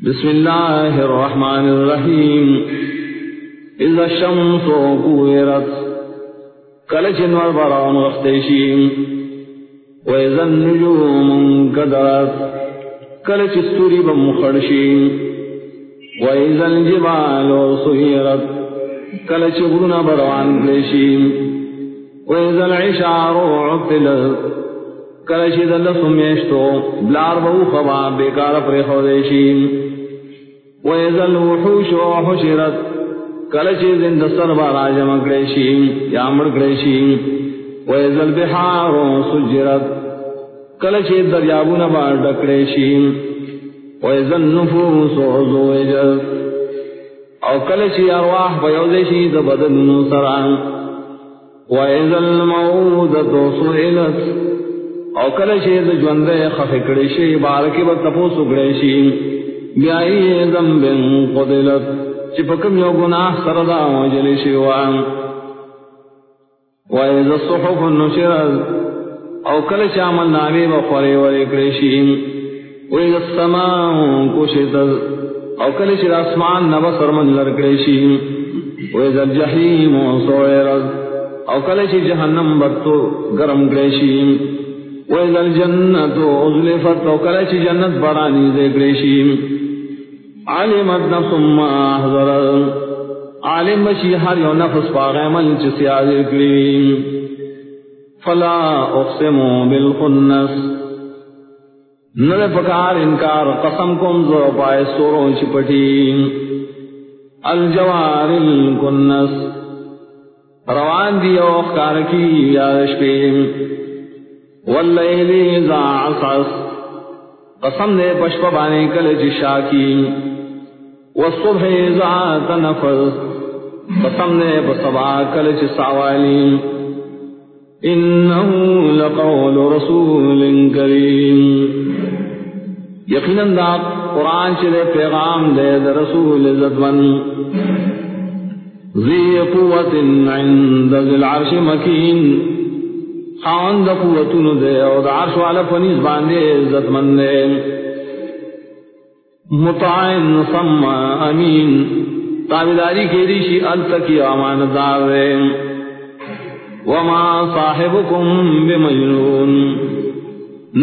بسم الله الرحمن الرحيم. إذا الشمس كورت، كل جنور بران وختيشيم وإذا النجوم انكدرت، كل جستوري بمخرشيم وإذا الجبال صيرت كل جبرنا بروان كليشيم وإذا العشار عطلت کله چې د لسو میاشتو بلار به خوا بیکار پر خودشي و اذا الوحوش حشرت، کله زند سر با راجم کړي شي، یا مړ کړي شي. و سجرت، کله چې دریابونه با ډکړي شي. و اذا النفوس زوجت او کله چې ارواح به یو شي د بدن سره. و اذا سئلت. او کله چې د ژوندې خفه کړي شي بارکه به تاسو غړي شي. بیا یې ذنب قدلت، چې په یو ګناه سره دا وجل شي وان وإذا الصحف نشرت او کله چې عمل نامې به خوري ورې کړي شي. وإذا السماء كشطت او کله چې اسمان نو سرمن لر کړي شي. وإذا الجحيم سعرت. او کله چې جهنم برتو ګرم کړي شي. وإذا الجنة أزلفت وكلا چی جنت برانی ذکرشی علمت نفس ما أحضر عالم بشی ہر یو نفس پاغ عمل چی سیادر کریم. فلا اقسم بالخنس. نر پکار انکار قسم کم زو پائے سوروں چپٹی الجوار الکنس. روان دی اوخکار کی یادش پیم واللیل اذا عصص قسم دے پشپ بانے کل جشا کی. والصبح اذا تنفس قسم دے پسبا کل جساوالی انہو لقول رسول کریم. یقینا دا قرآن چلے پیغام دے دا رسول عزتمن ذی قوت عند ذی العرش مکین. خان دا دے او دا عرش والا پنیز باندے عزت من دے مطاعن صم امین. تابداری کے دیشی التکی اماندار دے وما صاحبکم بمجنون.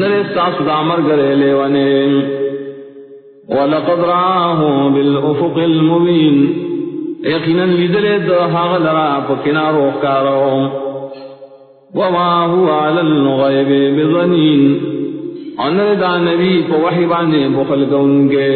نرے ساس دامر گرے لے ونے. ولقد راہو بالافق المبین. یقینا لدلے دا حاغ لرا پکنارو کارو وما هو على الغيب بظنين. انر دا نبی کو وحی باندے بخل کون کے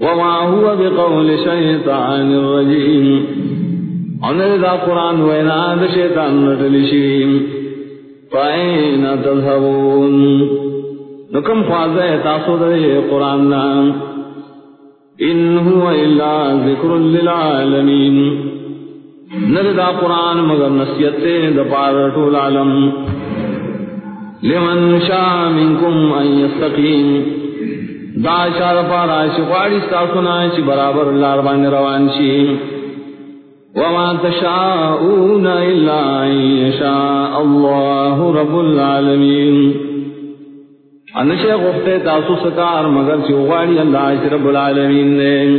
وما هو بقول شیطان الرجیم انر دا قرآن وینا دا شیطان نٹلشیم فائن تذهبون؟ نکم خوازے تاسو دے قرآن نا ان هو الا ذکر للعالمین نردا قرآن مگر نصیحت سے دپار ٹول عالم. لمن شاء منکم ان یستقیم. دا اشار پارا شفاڑی ستاسونا چی برابر لار بان روان شی وما تشاؤون الا ان یشاء اللہ رب العالمین. انشے غفتے تاسو سکار مگر چی غاڑی اللہ رب العالمین نے